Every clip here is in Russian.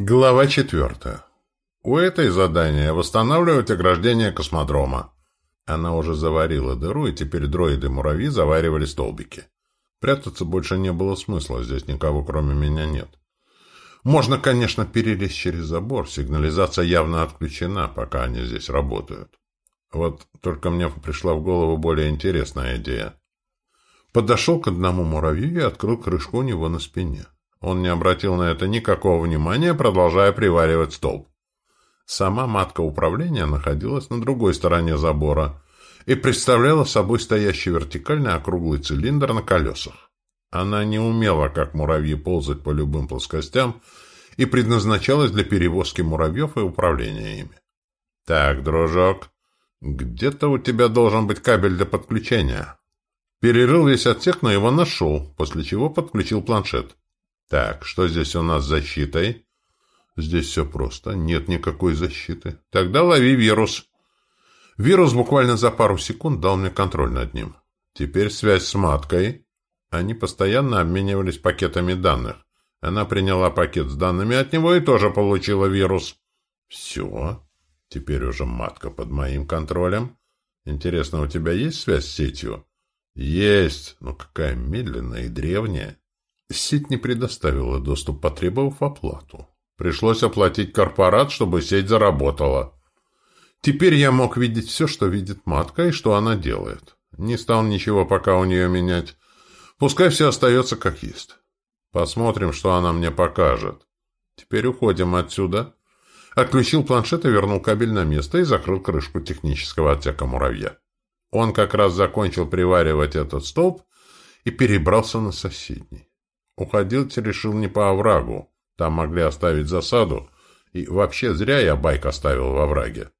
Глава четвертая. У этой задания восстанавливать ограждение космодрома. Она уже заварила дыру, и теперь дроиды-муравьи заваривали столбики. Прятаться больше не было смысла, здесь никого кроме меня нет. Можно, конечно, перелезть через забор, сигнализация явно отключена, пока они здесь работают. Вот только мне пришла в голову более интересная идея. Подошел к одному муравью и открыл крышку у него на спине. Он не обратил на это никакого внимания, продолжая приваривать столб. Сама матка управления находилась на другой стороне забора и представляла собой стоящий вертикальный округлый цилиндр на колесах. Она не умела, как муравьи, ползать по любым плоскостям и предназначалась для перевозки муравьев и управления ими. «Так, дружок, где-то у тебя должен быть кабель для подключения». Перерыл весь отсек, но его нашел, после чего подключил планшет. Так, что здесь у нас с защитой? Здесь все просто. Нет никакой защиты. Тогда лови вирус. Вирус буквально за пару секунд дал мне контроль над ним. Теперь связь с маткой. Они постоянно обменивались пакетами данных. Она приняла пакет с данными от него и тоже получила вирус. Все. Теперь уже матка под моим контролем. Интересно, у тебя есть связь с сетью? Есть. Но какая медленная и древняя. Сеть не предоставила доступ, потребовав оплату. Пришлось оплатить корпорат, чтобы сеть заработала. Теперь я мог видеть все, что видит матка и что она делает. Не стал ничего пока у нее менять. Пускай все остается как есть. Посмотрим, что она мне покажет. Теперь уходим отсюда. Отключил планшет и вернул кабель на место и закрыл крышку технического отсека муравья. Он как раз закончил приваривать этот столб и перебрался на соседний. Уходить решил не по оврагу. Там могли оставить засаду. И вообще зря я байк оставил во враге.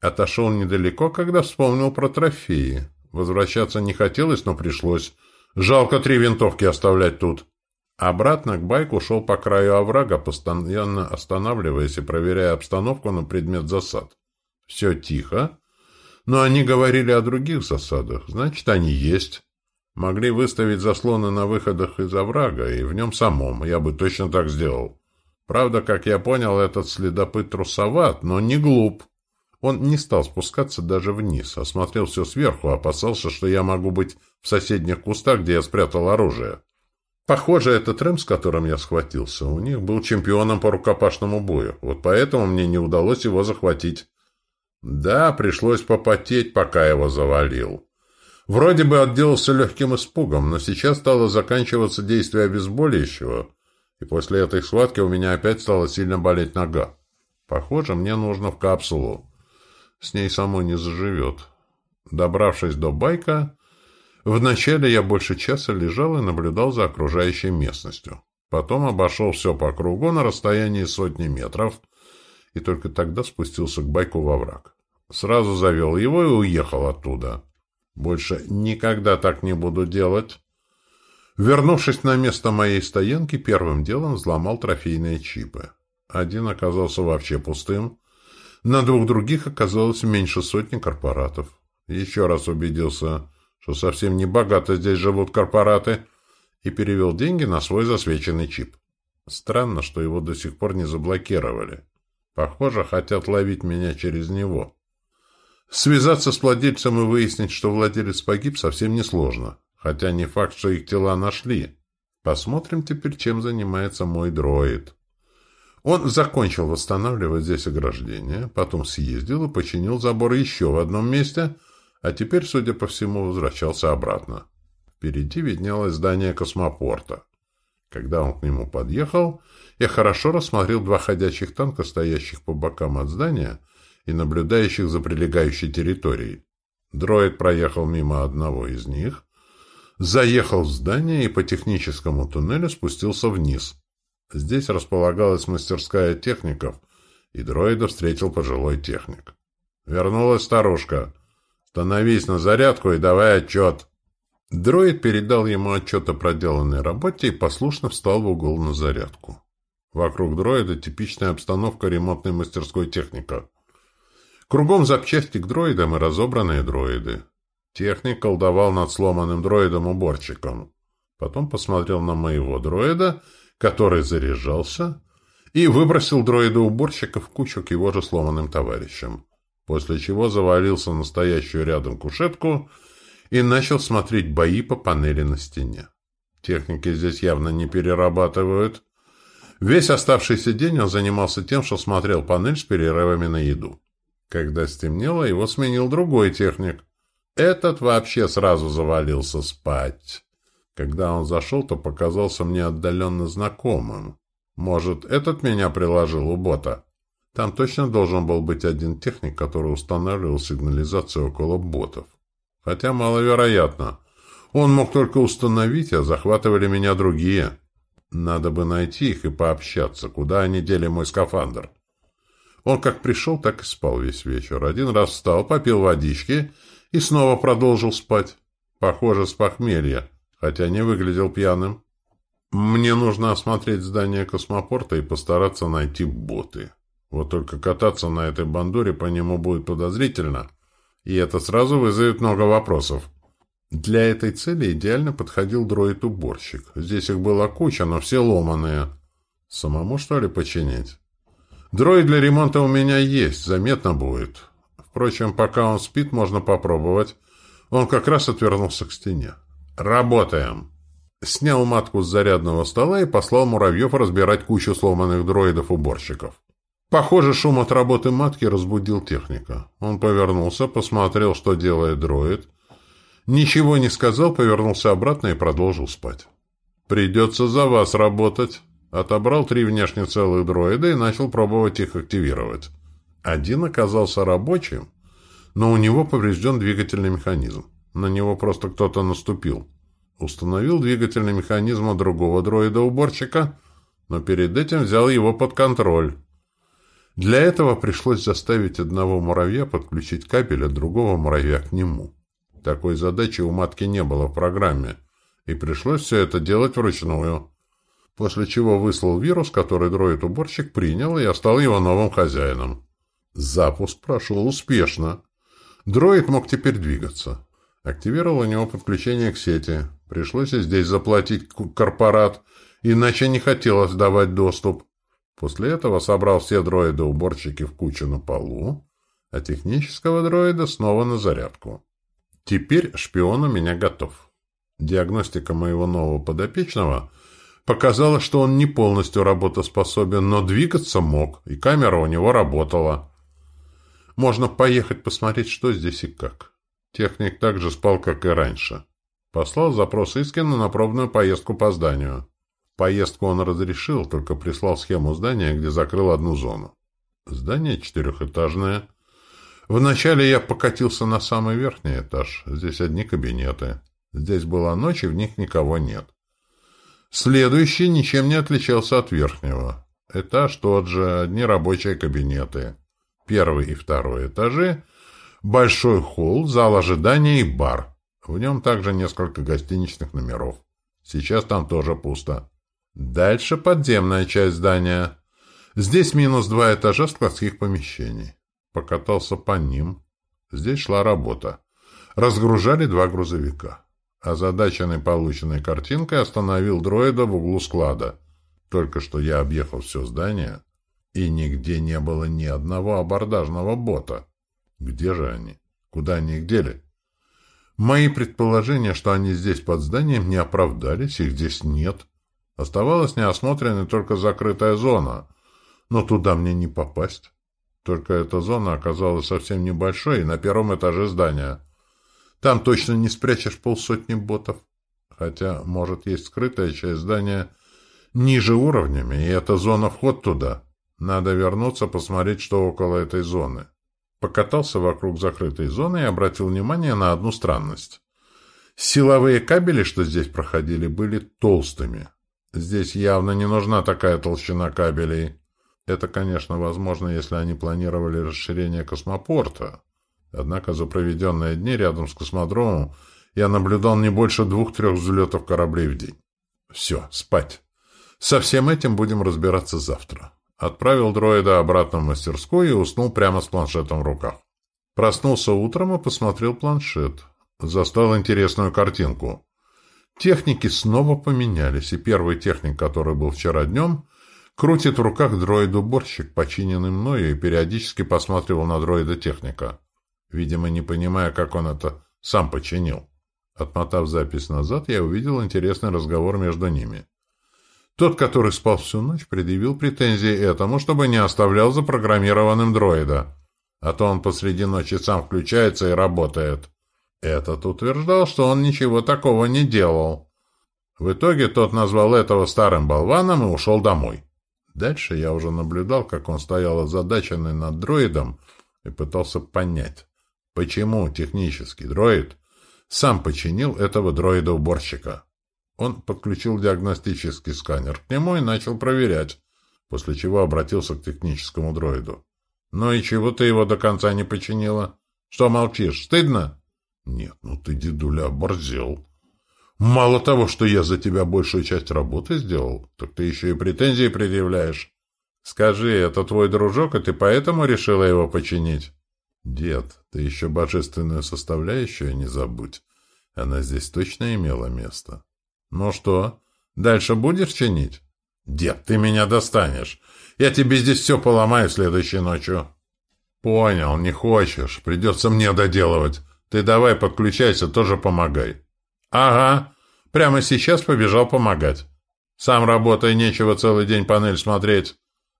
Отошел недалеко, когда вспомнил про трофеи. Возвращаться не хотелось, но пришлось. Жалко три винтовки оставлять тут. Обратно к байку шел по краю оврага, постоянно останавливаясь и проверяя обстановку на предмет засад. Все тихо. Но они говорили о других засадах. Значит, они есть. Могли выставить заслоны на выходах из оврага и в нем самом, я бы точно так сделал. Правда, как я понял, этот следопыт трусоват, но не глуп. Он не стал спускаться даже вниз, осмотрел все сверху, опасался, что я могу быть в соседних кустах, где я спрятал оружие. Похоже, этот Рэм, с которым я схватился, у них был чемпионом по рукопашному бою, вот поэтому мне не удалось его захватить. Да, пришлось попотеть, пока его завалил. Вроде бы отделался легким испугом, но сейчас стало заканчиваться действие обезболивающего, и после этой схватки у меня опять стала сильно болеть нога. Похоже, мне нужно в капсулу. С ней самой не заживет. Добравшись до байка, вначале я больше часа лежал и наблюдал за окружающей местностью. Потом обошел все по кругу на расстоянии сотни метров и только тогда спустился к байку во враг. Сразу завел его и уехал оттуда. Больше никогда так не буду делать. Вернувшись на место моей стоянки, первым делом взломал трофейные чипы. Один оказался вообще пустым. На двух других оказалось меньше сотни корпоратов. Еще раз убедился, что совсем не богато здесь живут корпораты, и перевел деньги на свой засвеченный чип. Странно, что его до сих пор не заблокировали. Похоже, хотят ловить меня через него. Связаться с владельцем и выяснить, что владелец погиб, совсем несложно. Хотя не факт, что их тела нашли. Посмотрим теперь, чем занимается мой дроид. Он закончил восстанавливать здесь ограждение, потом съездил и починил забор еще в одном месте, а теперь, судя по всему, возвращался обратно. Впереди виднелось здание космопорта. Когда он к нему подъехал, я хорошо рассмотрел два ходячих танка, стоящих по бокам от здания, и наблюдающих за прилегающей территорией. Дроид проехал мимо одного из них, заехал в здание и по техническому туннелю спустился вниз. Здесь располагалась мастерская техников, и дроида встретил пожилой техник. «Вернулась старушка. Становись на зарядку и давай отчет». Дроид передал ему отчет о проделанной работе и послушно встал в угол на зарядку. Вокруг дроида типичная обстановка ремонтной мастерской техника. Кругом запчасти к дроидам и разобранные дроиды. Техник колдовал над сломанным дроидом-уборщиком. Потом посмотрел на моего дроида, который заряжался, и выбросил дроида-уборщика в кучу к его же сломанным товарищам, после чего завалился на стоящую рядом кушетку и начал смотреть бои по панели на стене. Техники здесь явно не перерабатывают. Весь оставшийся день он занимался тем, что смотрел панель с перерывами на еду. Когда стемнело, его сменил другой техник. Этот вообще сразу завалился спать. Когда он зашел, то показался мне отдаленно знакомым. Может, этот меня приложил у бота? Там точно должен был быть один техник, который устанавливал сигнализацию около ботов. Хотя маловероятно. Он мог только установить, а захватывали меня другие. Надо бы найти их и пообщаться, куда они дели мой скафандр. Он как пришел, так и спал весь вечер. Один раз встал, попил водички и снова продолжил спать. Похоже, с похмелья, хотя не выглядел пьяным. Мне нужно осмотреть здание космопорта и постараться найти боты. Вот только кататься на этой бандуре по нему будет подозрительно, и это сразу вызовет много вопросов. Для этой цели идеально подходил дроид-уборщик. Здесь их была куча, но все ломаные. Самому, что ли, починить? Дроид для ремонта у меня есть, заметно будет. Впрочем, пока он спит, можно попробовать. Он как раз отвернулся к стене. «Работаем!» Снял матку с зарядного стола и послал муравьев разбирать кучу сломанных дроидов-уборщиков. Похоже, шум от работы матки разбудил техника. Он повернулся, посмотрел, что делает дроид. Ничего не сказал, повернулся обратно и продолжил спать. «Придется за вас работать». Отобрал три внешне целых дроида и начал пробовать их активировать. Один оказался рабочим, но у него поврежден двигательный механизм. На него просто кто-то наступил. Установил двигательный механизм у другого дроида-уборщика, но перед этим взял его под контроль. Для этого пришлось заставить одного муравья подключить кабель от другого муравья к нему. Такой задачи у матки не было в программе, и пришлось все это делать вручную. После чего выслал вирус, который дроид-уборщик принял, и я стал его новым хозяином. Запуск прошел успешно. Дроид мог теперь двигаться. Активировал у него подключение к сети. Пришлось и здесь заплатить корпорат, иначе не хотелось давать доступ. После этого собрал все дроиды-уборщики в кучу на полу, а технического дроида снова на зарядку. Теперь шпион у меня готов. Диагностика моего нового подопечного показала, что он не полностью работоспособен, но двигаться мог, и камера у него работала. Можно поехать посмотреть, что здесь и как. Техник также спал, как и раньше. Послал запрос Искина на пробную поездку по зданию. Поездку он разрешил, только прислал схему здания, где закрыл одну зону. Здание четырехэтажное. Вначале я покатился на самый верхний этаж. Здесь одни кабинеты. Здесь была ночь, и в них никого нет. Следующий ничем не отличался от верхнего. Этаж тот же, одни рабочие кабинеты. Первый и второй этажи, большой холл, зал ожидания и бар. В нем также несколько гостиничных номеров. Сейчас там тоже пусто. Дальше подземная часть здания. Здесь минус два этажа складских помещений. Покатался по ним. Здесь шла работа. Разгружали два грузовика. Озадаченный полученной картинкой остановил дроида в углу склада. Только что я объехал все здание, и нигде не было ни одного абордажного бота. Где же они? Куда они их дели? Мои предположения, что они здесь под зданием, не оправдались, их здесь нет. Оставалась неосмотренной только закрытая зона, но туда мне не попасть. Только эта зона оказалась совсем небольшой и на первом этаже здания. Там точно не спрячешь полсотни ботов. Хотя, может, есть скрытая часть здания ниже уровнями, и это зона вход туда. Надо вернуться, посмотреть, что около этой зоны. Покатался вокруг закрытой зоны и обратил внимание на одну странность. Силовые кабели, что здесь проходили, были толстыми. Здесь явно не нужна такая толщина кабелей. Это, конечно, возможно, если они планировали расширение космопорта. Однако за проведенные дни рядом с космодромом я наблюдал не больше двух-трех взлетов кораблей в день. Все, спать. Со всем этим будем разбираться завтра. Отправил дроида обратно в мастерскую и уснул прямо с планшетом в руках. Проснулся утром и посмотрел планшет. Застал интересную картинку. Техники снова поменялись, и первый техник, который был вчера днем, Крутит в руках дроид-уборщик, починенный мною, и периодически посматривал на дроида-техника. Видимо, не понимая, как он это сам починил. Отмотав запись назад, я увидел интересный разговор между ними. Тот, который спал всю ночь, предъявил претензии этому, чтобы не оставлял запрограммированным дроида. А то он посреди ночи сам включается и работает. Этот утверждал, что он ничего такого не делал. В итоге тот назвал этого старым болваном и ушел домой. Дальше я уже наблюдал, как он стоял озадаченный над дроидом и пытался понять, почему технический дроид сам починил этого дроида-уборщика. Он подключил диагностический сканер к нему и начал проверять, после чего обратился к техническому дроиду. «Ну и чего ты его до конца не починила? Что молчишь? Стыдно?» «Нет, ну ты, дедуля, оборзел. Мало того, что я за тебя большую часть работы сделал, так ты еще и претензии предъявляешь. Скажи, это твой дружок, и ты поэтому решила его починить? Дед, ты еще божественную составляющую не забудь. Она здесь точно имела место. Ну что, дальше будешь чинить? Дед, ты меня достанешь. Я тебе здесь все поломаю следующей ночью. Понял, не хочешь. Придется мне доделывать. Ты давай подключайся, тоже помогай. «Ага. Прямо сейчас побежал помогать. Сам работай, нечего целый день панель смотреть».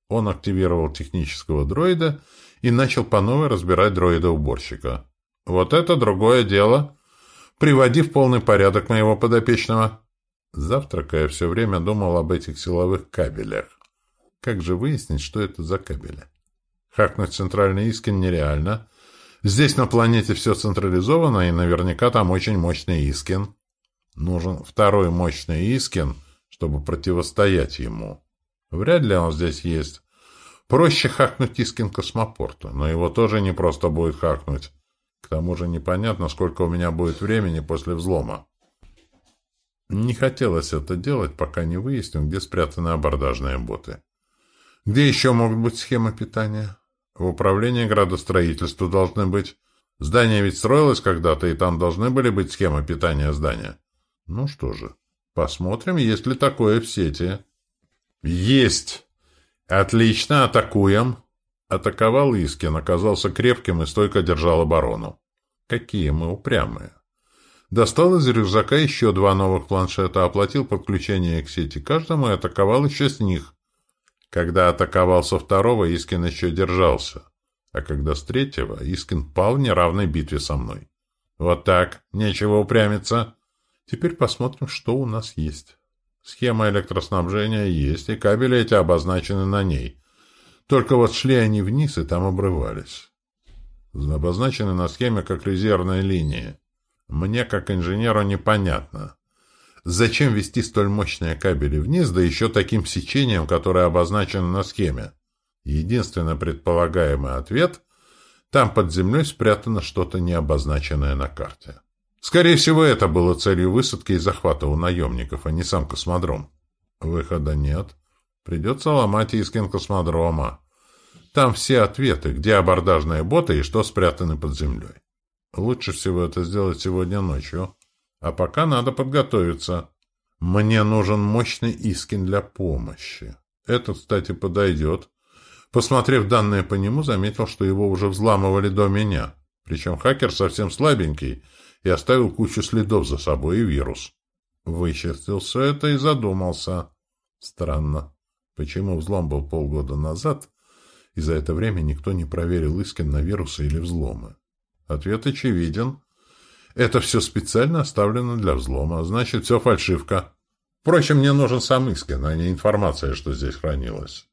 Он активировал технического дроида и начал по новой разбирать дроида-уборщика. «Вот это другое дело. Приводи в полный порядок моего подопечного». Завтракая, все время думал об этих силовых кабелях. Как же выяснить, что это за кабели? Хакнуть центральный Искин нереально. Здесь на планете все централизовано, и наверняка там очень мощный Искин. Нужен второй мощный Искин, чтобы противостоять ему. Вряд ли он здесь есть. Проще хакнуть Искин космопорта, но его тоже не просто будет хакнуть. К тому же непонятно, сколько у меня будет времени после взлома. Не хотелось это делать, пока не выясним, где спрятаны абордажные боты. Где еще могут быть схемы питания? В управлении градостроительства должны быть. Здание ведь строилось когда-то, и там должны были быть схемы питания здания. Ну что же, посмотрим, есть ли такое в сети. Есть! Отлично, атакуем! Атаковал Искин, оказался крепким и стойко держал оборону. Какие мы упрямые! Достал из рюкзака еще два новых планшета, оплатил подключение к сети каждому и атаковал еще с них. Когда атаковал со второго, Искин еще держался. А когда с третьего, Искин пал в неравной битве со мной. Вот так, нечего упрямиться. Теперь посмотрим, что у нас есть. Схема электроснабжения есть, и кабели эти обозначены на ней. Только вот шли они вниз и там обрывались. Обозначены на схеме как резервная линия. Мне, как инженеру, непонятно. Зачем вести столь мощные кабели вниз, да еще таким сечением, которое обозначено на схеме? Единственный предполагаемый ответ – там под землей спрятано что-то необозначенное на карте. Скорее всего, это было целью высадки и захвата у наемников, а не сам космодром. Выхода нет. Придется ломать Искин космодрома. Там все ответы, где абордажные боты и что спрятаны под землей. Лучше всего это сделать сегодня ночью. А пока надо подготовиться. Мне нужен мощный Искин для помощи. Этот, кстати, подойдет. Посмотрев данные по нему, заметил, что его уже взламывали до меня. Причем хакер совсем слабенький — и оставил кучу следов за собой и вирус. Вычистил все это и задумался. Странно. Почему взлом был полгода назад, и за это время никто не проверил Искин на вирусы или взломы? Ответ очевиден. Это все специально оставлено для взлома, значит, все фальшивка. Впрочем, мне нужен сам Искин, а не информация, что здесь хранилась.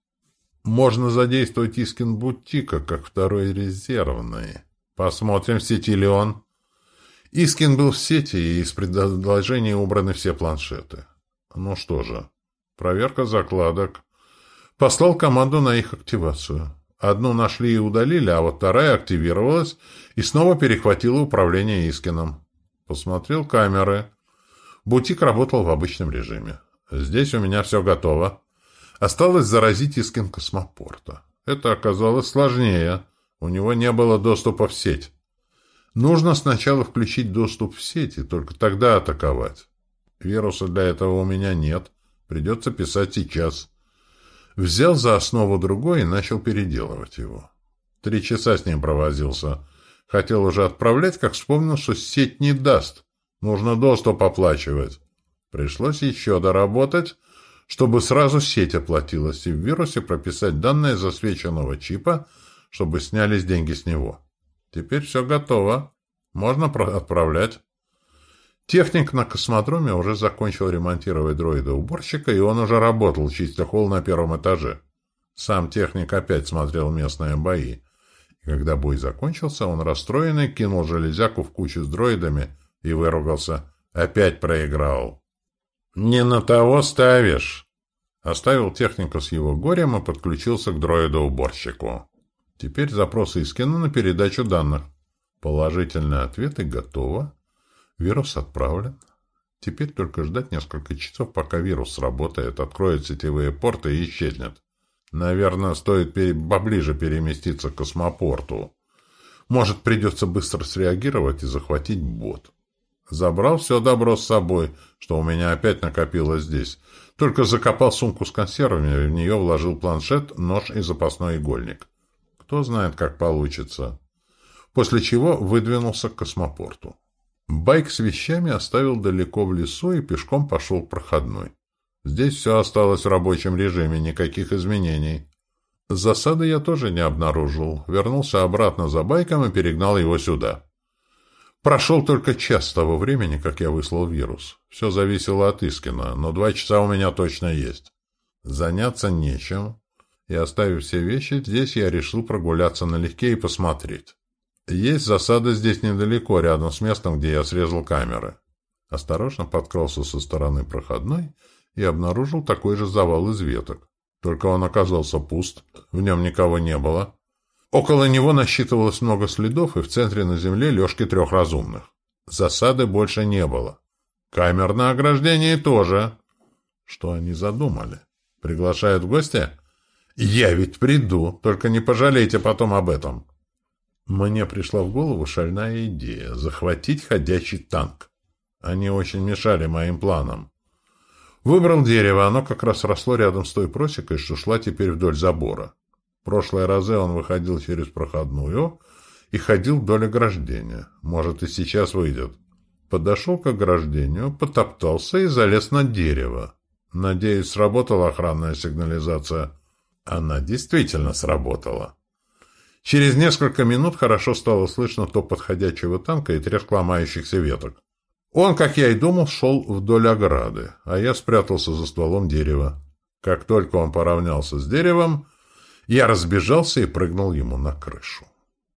Можно задействовать Искин Бутика, как второй резервный. Посмотрим, в сети ли он. Искин был в сети, и из предложений убраны все планшеты. Ну что же, проверка закладок. Послал команду на их активацию. Одну нашли и удалили, а вот вторая активировалась и снова перехватила управление Искином. Посмотрел камеры. Бутик работал в обычном режиме. Здесь у меня все готово. Осталось заразить Искин космопорта. Это оказалось сложнее. У него не было доступа в сеть. Нужно сначала включить доступ в сети, только тогда атаковать. Вируса для этого у меня нет. Придется писать сейчас. Взял за основу другой и начал переделывать его. Три часа с ним провозился. Хотел уже отправлять, как вспомнил, что сеть не даст. Нужно доступ оплачивать. Пришлось еще доработать, чтобы сразу сеть оплатилась, и в вирусе прописать данные засвеченного чипа, чтобы снялись деньги с него. Теперь все готово. Можно отправлять. Техник на космодроме уже закончил ремонтировать дроида-уборщика, и он уже работал, чистя холл на первом этаже. Сам техник опять смотрел местные бои. И когда бой закончился, он расстроенный кинул железяку в кучу с дроидами и выругался. Опять проиграл. «Не на того ставишь!» Оставил технику с его горем и подключился к дроиду-уборщику. Теперь запросы Искина на передачу данных. Положительные ответы готово. Вирус отправлен. Теперь только ждать несколько часов, пока вирус сработает, откроет сетевые порты и исчезнет. Наверное, стоит пере... поближе переместиться к космопорту. Может, придется быстро среагировать и захватить бот. Забрал все добро с собой, что у меня опять накопилось здесь. Только закопал сумку с консервами, в нее вложил планшет, нож и запасной игольник. Кто знает, как получится. После чего выдвинулся к космопорту. Байк с вещами оставил далеко в лесу и пешком пошел к проходной. Здесь все осталось в рабочем режиме, никаких изменений. Засады я тоже не обнаружил. Вернулся обратно за байком и перегнал его сюда. Прошел только час с того времени, как я выслал вирус. Все зависело от Искина, но два часа у меня точно есть. Заняться нечем. И оставив все вещи, здесь я решил прогуляться налегке и посмотреть. Есть засада здесь недалеко, рядом с местом, где я срезал камеры. Осторожно подкрался со стороны проходной и обнаружил такой же завал из веток. Только он оказался пуст, в нем никого не было. Около него насчитывалось много следов, и в центре на земле лёжки трех разумных. Засады больше не было. Камер на ограждении тоже. Что они задумали? Приглашают в гости? Я ведь приду, только не пожалейте потом об этом. Мне пришла в голову шальная идея — захватить ходячий танк. Они очень мешали моим планам. Выбрал дерево, оно как раз росло рядом с той просекой, что шла теперь вдоль забора. В прошлой разе он выходил через проходную и ходил вдоль ограждения. Может, и сейчас выйдет. Подошел к ограждению, потоптался и залез на дерево. Надеюсь, сработала охранная сигнализация. Она действительно сработала. Через несколько минут хорошо стало слышно то подходящего танка и треск ломающихся веток. Он, как я и думал, шел вдоль ограды, а я спрятался за стволом дерева. Как только он поравнялся с деревом, я разбежался и прыгнул ему на крышу.